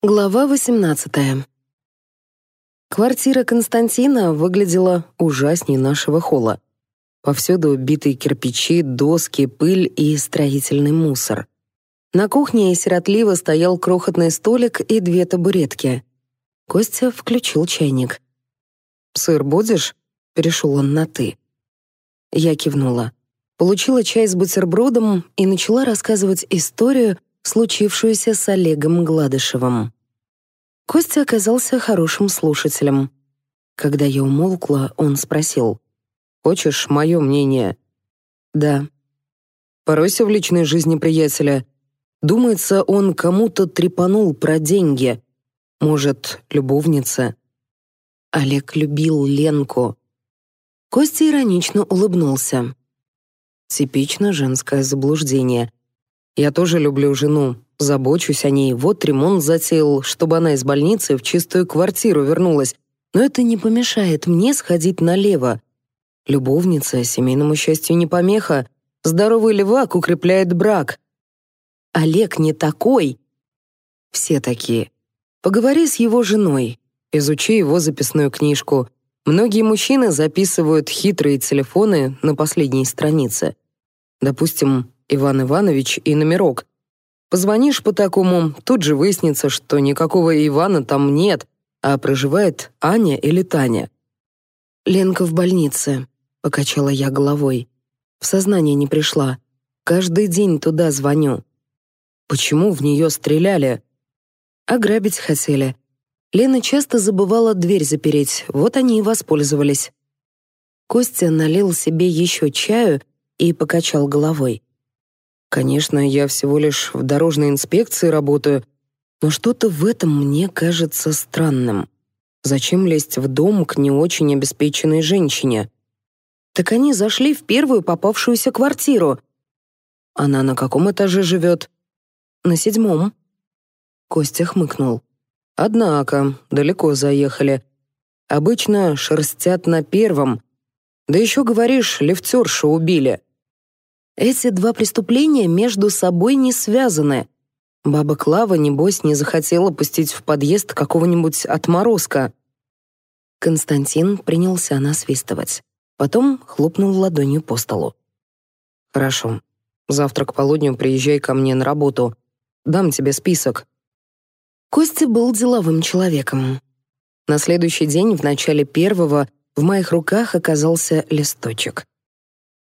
Глава 18. Квартира Константина выглядела ужасней нашего холла. Повсюду битые кирпичи, доски, пыль и строительный мусор. На кухне сиротливо стоял крохотный столик и две табуретки. Костя включил чайник. «Сыр будешь?» — перешел он на «ты». Я кивнула. Получила чай с бутербродом и начала рассказывать историю, случившуюся с Олегом Гладышевым. Костя оказался хорошим слушателем. Когда я умолкла, он спросил. «Хочешь мое мнение?» «Да». «Поройся в личной жизни приятеля. Думается, он кому-то трепанул про деньги. Может, любовница?» Олег любил Ленку. Костя иронично улыбнулся. Типично женское заблуждение. Я тоже люблю жену, забочусь о ней. Вот ремонт затеял, чтобы она из больницы в чистую квартиру вернулась. Но это не помешает мне сходить налево. Любовница семейному счастью не помеха. Здоровый левак укрепляет брак. Олег не такой. Все такие. Поговори с его женой, изучи его записную книжку. Многие мужчины записывают хитрые телефоны на последней странице. Допустим, Иван Иванович и номерок. Позвонишь по такому, тут же выяснится, что никакого Ивана там нет, а проживает Аня или Таня. «Ленка в больнице», — покачала я головой. В сознание не пришла. Каждый день туда звоню. Почему в нее стреляли? Ограбить хотели. Лена часто забывала дверь запереть, вот они и воспользовались. Костя налил себе еще чаю и покачал головой. Конечно, я всего лишь в дорожной инспекции работаю, но что-то в этом мне кажется странным. Зачем лезть в дом к не очень обеспеченной женщине? Так они зашли в первую попавшуюся квартиру. Она на каком этаже живет? На седьмом. Костя хмыкнул. Однако, далеко заехали. Обычно шерстят на первом. Да еще, говоришь, лифтершу убили. Эти два преступления между собой не связаны. Баба Клава, небось, не захотела пустить в подъезд какого-нибудь отморозка. Константин принялся насвистывать. Потом хлопнул ладонью по столу. «Хорошо. Завтра к полудню приезжай ко мне на работу. Дам тебе список». Костя был деловым человеком. На следующий день, в начале первого, в моих руках оказался листочек —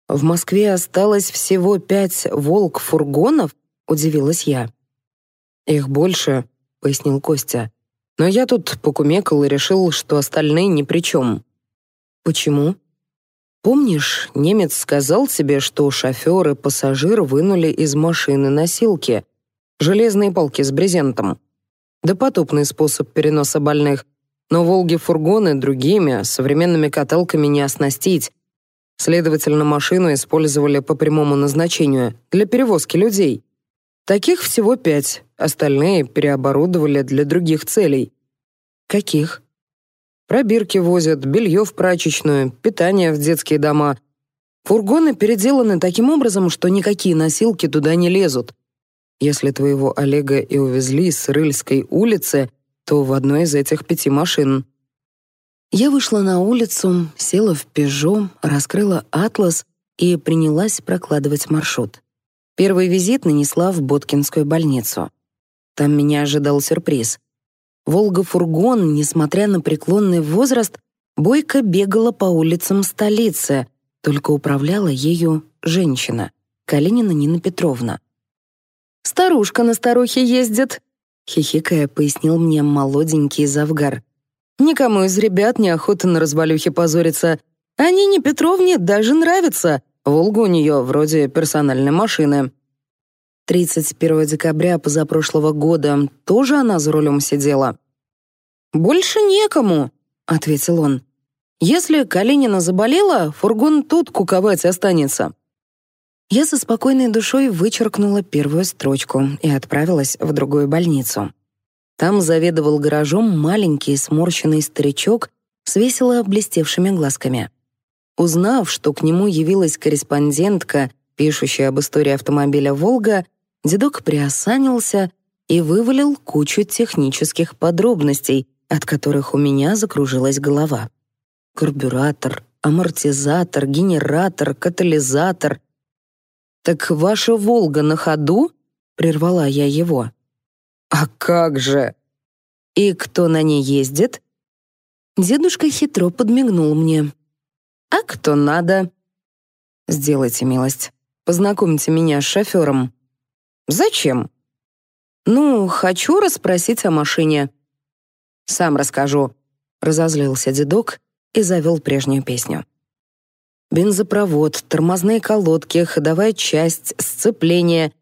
в Москве осталось всего пять «Волк-фургонов», — удивилась я. «Их больше», — пояснил Костя. «Но я тут покумекал и решил, что остальные ни при чем». «Почему?» «Помнишь, немец сказал тебе, что шофер и пассажир вынули из машины носилки, железные палки с брезентом? Допотопный способ переноса больных, но «Волги-фургоны» другими, современными каталками не оснастить, Следовательно, машину использовали по прямому назначению для перевозки людей. Таких всего пять, остальные переоборудовали для других целей. Каких? Пробирки возят, белье в прачечную, питание в детские дома. Фургоны переделаны таким образом, что никакие носилки туда не лезут. Если твоего Олега и увезли с Рыльской улицы, то в одной из этих пяти машин. Я вышла на улицу, села в «Пежо», раскрыла «Атлас» и принялась прокладывать маршрут. Первый визит нанесла в Боткинскую больницу. Там меня ожидал сюрприз. Волга-фургон, несмотря на преклонный возраст, бойко бегала по улицам столицы, только управляла ею женщина, Калинина Нина Петровна. «Старушка на старухе ездит», — хихикая пояснил мне молоденький завгар. Никому из ребят неохота на развалюхе позориться. А Нине Петровне даже нравится. Волга у нее вроде персональной машины. 31 декабря позапрошлого года тоже она за рулем сидела. «Больше некому», — ответил он. «Если Калинина заболела, фургон тут куковать останется». Я со спокойной душой вычеркнула первую строчку и отправилась в другую больницу. Там заведовал гаражом маленький сморщенный старичок с весело блестевшими глазками. Узнав, что к нему явилась корреспондентка, пишущая об истории автомобиля «Волга», дедок приосанился и вывалил кучу технических подробностей, от которых у меня закружилась голова. Карбюратор, амортизатор, генератор, катализатор. «Так ваша «Волга» на ходу?» — прервала я его. «А как же?» «И кто на ней ездит?» Дедушка хитро подмигнул мне. «А кто надо?» «Сделайте милость. Познакомьте меня с шофером». «Зачем?» «Ну, хочу расспросить о машине». «Сам расскажу», — разозлился дедок и завел прежнюю песню. Бензопровод, тормозные колодки, ходовая часть, сцепление.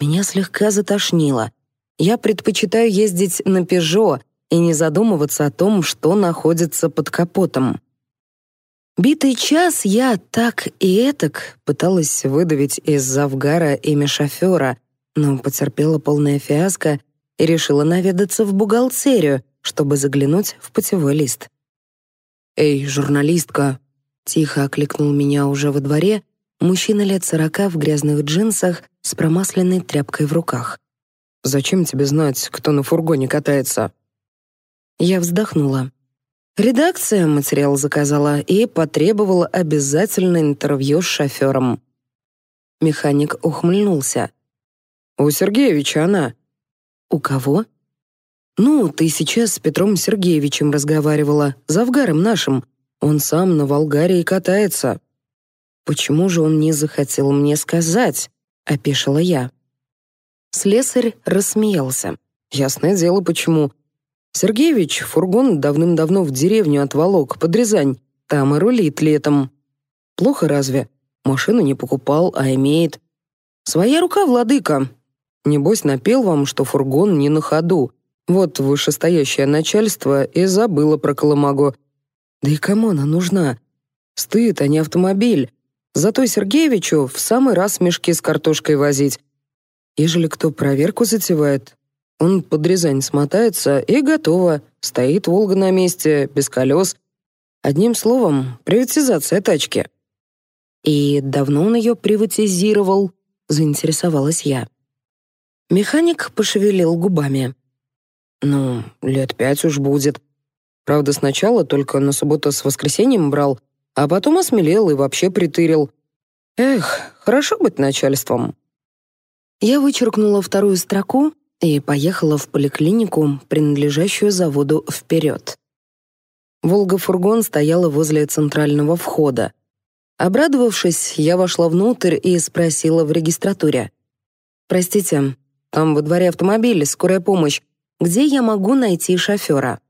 Меня слегка затошнило. Я предпочитаю ездить на «Пежо» и не задумываться о том, что находится под капотом. Битый час я так и этак пыталась выдавить из Завгара имя шофера, но потерпела полная фиаско и решила наведаться в бухгалтерию, чтобы заглянуть в путевой лист. «Эй, журналистка!» — тихо окликнул меня уже во дворе мужчина лет сорока в грязных джинсах с промасленной тряпкой в руках. Зачем тебе знать, кто на фургоне катается?» Я вздохнула. Редакция материал заказала и потребовала обязательно интервью с шофером. Механик ухмыльнулся. «У Сергеевича она». «У кого?» «Ну, ты сейчас с Петром Сергеевичем разговаривала, завгаром нашим. Он сам на Волгарии катается». «Почему же он не захотел мне сказать?» — опешила я. Слесарь рассмеялся. «Ясное дело, почему. Сергеевич фургон давным-давно в деревню отволок, под Рязань. Там и рулит летом. Плохо разве? Машину не покупал, а имеет. Своя рука, владыка. Небось, напел вам, что фургон не на ходу. Вот вышестоящее начальство и забыло про Коломаго. Да и кому она нужна? Стыд, а не автомобиль. Зато Сергеевичу в самый раз мешки с картошкой возить. Ежели кто проверку затевает, он под Рязань смотается и готово. Стоит «Волга» на месте, без колес. Одним словом, приватизация тачки. И давно он ее приватизировал, заинтересовалась я. Механик пошевелил губами. «Ну, лет пять уж будет. Правда, сначала только на субботу с воскресеньем брал, а потом осмелел и вообще притырил. Эх, хорошо быть начальством. Я вычеркнула вторую строку и поехала в поликлинику, принадлежащую заводу «Вперед». Волга-фургон стояла возле центрального входа. Обрадовавшись, я вошла внутрь и спросила в регистратуре. «Простите, там во дворе автомобиль, скорая помощь. Где я могу найти шофера?»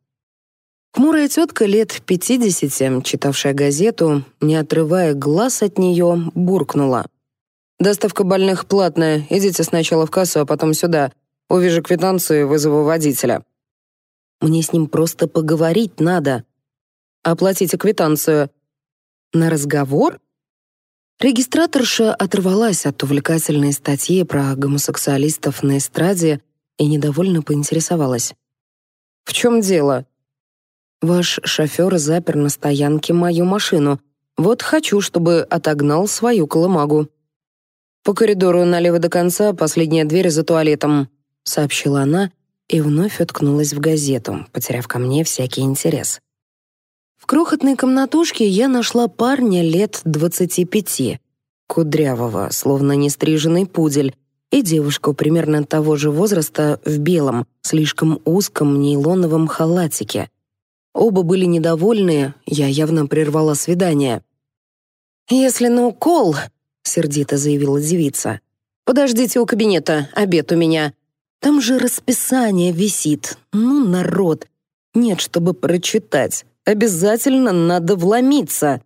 Хмурая тетка лет пятидесяти, читавшая газету, не отрывая глаз от нее, буркнула. Доставка больных платная. Идите сначала в кассу, а потом сюда. Увижу квитанцию и вызову водителя. Мне с ним просто поговорить надо. Оплатите квитанцию. На разговор? Регистраторша оторвалась от увлекательной статьи про гомосексуалистов на эстраде и недовольно поинтересовалась. «В чем дело?» «Ваш шофер запер на стоянке мою машину. Вот хочу, чтобы отогнал свою коломагу. «По коридору налево до конца, последняя дверь за туалетом», — сообщила она и вновь уткнулась в газету, потеряв ко мне всякий интерес. В крохотной комнатушке я нашла парня лет двадцати пяти, кудрявого, словно нестриженный пудель, и девушку примерно того же возраста в белом, слишком узком нейлоновом халатике. Оба были недовольны, я явно прервала свидание. «Если на укол, сердито заявила девица. Подождите у кабинета, обед у меня. Там же расписание висит. Ну, народ. Нет, чтобы прочитать. Обязательно надо вломиться.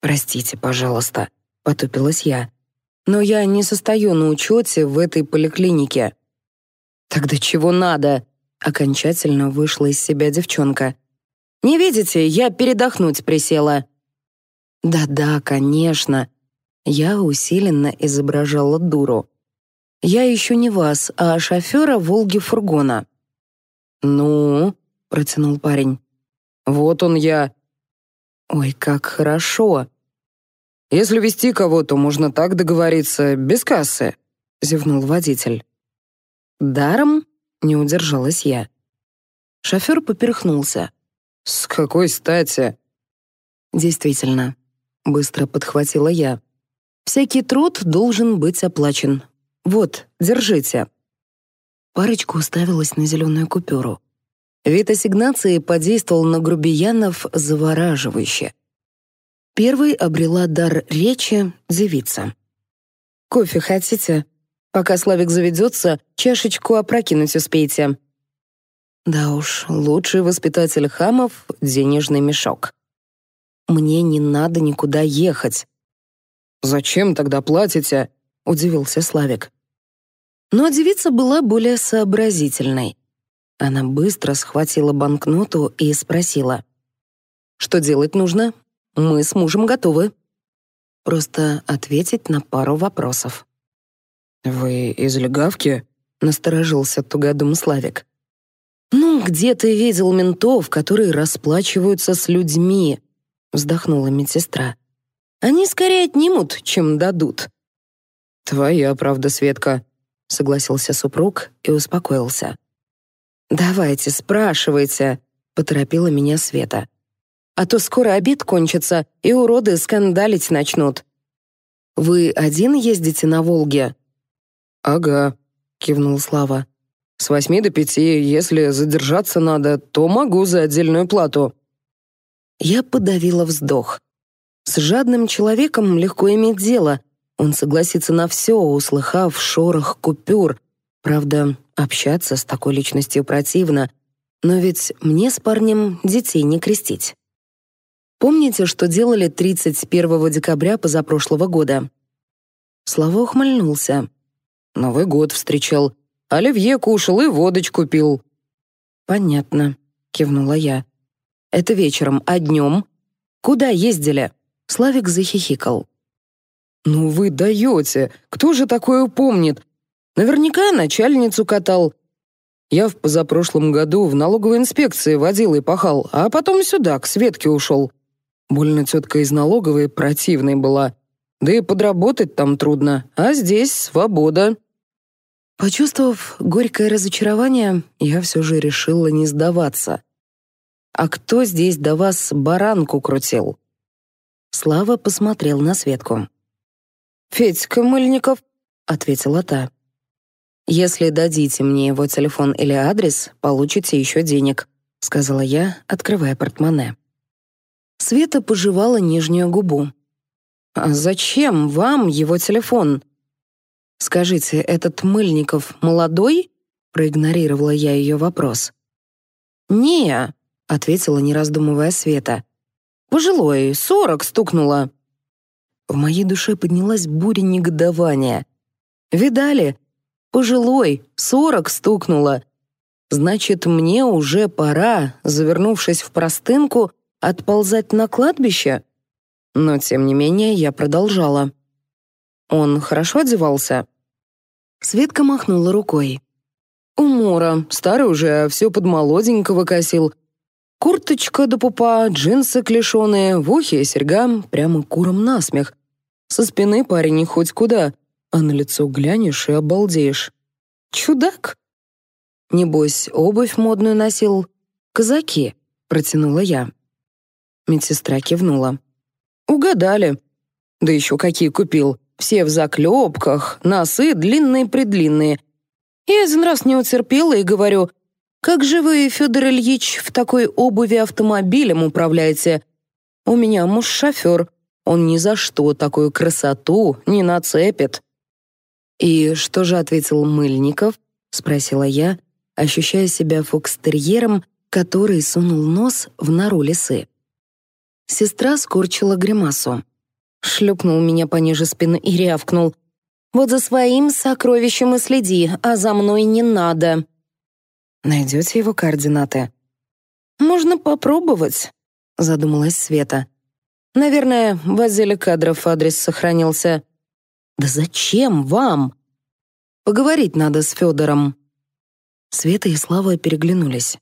Простите, пожалуйста, потупилась я. Но я не состою на учете в этой поликлинике. Тогда чего надо? Окончательно вышла из себя девчонка. «Не видите, я передохнуть присела». «Да-да, конечно. Я усиленно изображала дуру. «Я еще не вас, а шофера «Волги-фургона». «Ну?» — протянул парень. «Вот он я». «Ой, как хорошо!» «Если вести кого-то, можно так договориться, без кассы», — зевнул водитель. «Даром?» — не удержалась я. Шофер поперхнулся. «С какой стати?» «Действительно», — быстро подхватила я. Всякий труд должен быть оплачен. Вот, держите». Парочка уставилась на зеленую купюру. Вид ассигнации подействовал на грубиянов завораживающе. Первой обрела дар речи девица. «Кофе хотите? Пока Славик заведется, чашечку опрокинуть успеете». Да уж, лучший воспитатель хамов — денежный мешок. «Мне не надо никуда ехать», «Зачем тогда платите?» — удивился Славик. Но девица была более сообразительной. Она быстро схватила банкноту и спросила. «Что делать нужно? Мы с мужем готовы». Просто ответить на пару вопросов. «Вы из легавки?» — насторожился тугодум Славик. «Ну, где ты видел ментов, которые расплачиваются с людьми?» — вздохнула медсестра. Они скорее отнимут, чем дадут. Твоя правда, Светка, согласился супруг и успокоился. Давайте, спрашивайте, поторопила меня Света. А то скоро обид кончится, и уроды скандалить начнут. Вы один ездите на Волге? Ага, кивнул Слава. С восьми до пяти, если задержаться надо, то могу за отдельную плату. Я подавила вздох. С жадным человеком легко иметь дело. Он согласится на все, услыхав шорох купюр. Правда, общаться с такой личностью противно. Но ведь мне с парнем детей не крестить. Помните, что делали 31 декабря позапрошлого года? Слава ухмыльнулся. Новый год встречал. Оливье кушал и водочку пил. «Понятно», — кивнула я. «Это вечером, а днем? Куда ездили?» Славик захихикал. «Ну вы даете! Кто же такое помнит? Наверняка начальницу катал. Я в позапрошлом году в налоговой инспекции водил и пахал, а потом сюда, к Светке ушел. Больно тетка из налоговой противной была. Да и подработать там трудно, а здесь свобода». Почувствовав горькое разочарование, я все же решила не сдаваться. «А кто здесь до вас баранку крутил?» Слава посмотрел на Светку. «Федька Мыльников», — ответила та. «Если дадите мне его телефон или адрес, получите еще денег», — сказала я, открывая портмоне. Света пожевала нижнюю губу. «А зачем вам его телефон?» «Скажите, этот Мыльников молодой?» — проигнорировала я ее вопрос. «Не», — ответила, не раздумывая Света. Пожилой, сорок стукнуло. В моей душе поднялась буря негодования. Видали? Пожилой, сорок стукнуло. Значит, мне уже пора, завернувшись в простынку, отползать на кладбище? Но, тем не менее, я продолжала. Он хорошо одевался? Светка махнула рукой. Умора, старый уже все под молоденького косил, Курточка до пупа, джинсы клешоные, в ухе и серьга, прямо куром насмех. Со спины парень не хоть куда, а на лицо глянешь и обалдеешь. Чудак! Небось, обувь модную носил. Казаки, протянула я. Медсестра кивнула. Угадали. Да еще какие купил. Все в заклепках, носы длинные-предлинные. Я один раз не утерпела и говорю, как же вы, Федор Ильич, в такой обуви автомобилем управляете? У меня муж шофер. Он ни за что такую красоту не нацепит. И что же ответил Мыльников? спросила я, ощущая себя фокстерьером, который сунул нос в нору лисы. Сестра скорчила гримасу. Шлепнул меня пониже спины и рявкнул. «Вот за своим сокровищем и следи, а за мной не надо!» Найдете его координаты?» «Можно попробовать», — задумалась Света. «Наверное, в отделе кадров адрес сохранился». «Да зачем вам?» «Поговорить надо с Федором». Света и Слава переглянулись.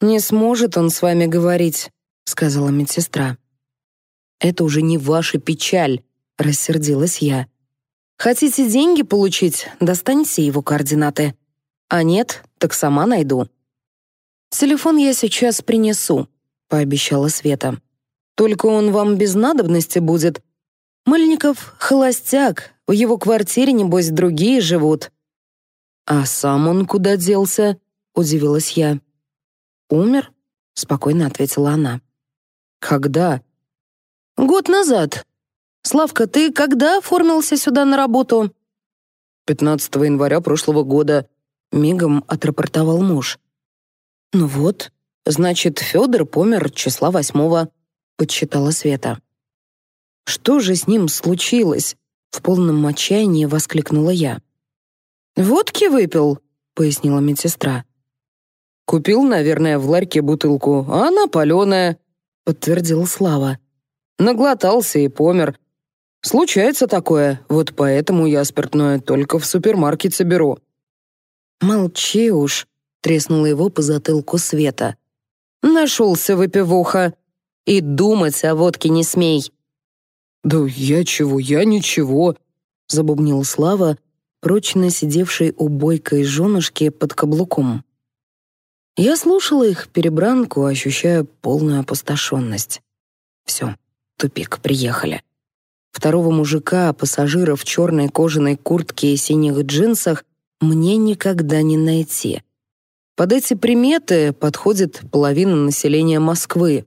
«Не сможет он с вами говорить», — сказала медсестра. «Это уже не ваша печаль», — рассердилась я. «Хотите деньги получить? Достаньте его координаты». А нет, так сама найду. Телефон я сейчас принесу, пообещала Света. Только он вам без надобности будет. Мыльников холостяк, в его квартире небось другие живут. А сам он куда делся? удивилась я. Умер? спокойно ответила она. Когда? Год назад. Славка, ты когда оформился сюда на работу? 15 января прошлого года мигом отрапортовал муж. «Ну вот, значит, Федор помер числа восьмого», — подсчитала Света. «Что же с ним случилось?» — в полном отчаянии воскликнула я. «Водки выпил», — пояснила медсестра. «Купил, наверное, в ларьке бутылку, а она паленая», — подтвердил Слава. «Наглотался и помер. Случается такое, вот поэтому я спиртное только в супермаркете беру». «Молчи уж», — треснула его по затылку Света. «Нашелся выпивуха. И думать о водке не смей». «Да я чего, я ничего», — забубнил Слава, прочно сидевший у бойкой женушки под каблуком. Я слушала их перебранку, ощущая полную опустошенность. Все, тупик, приехали. Второго мужика, пассажира в черной кожаной куртке и синих джинсах, мне никогда не найти. Под эти приметы подходит половина населения Москвы.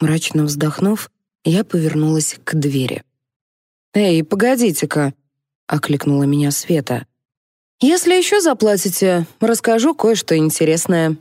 Мрачно вздохнув, я повернулась к двери. «Эй, погодите-ка!» — окликнула меня Света. «Если еще заплатите, расскажу кое-что интересное».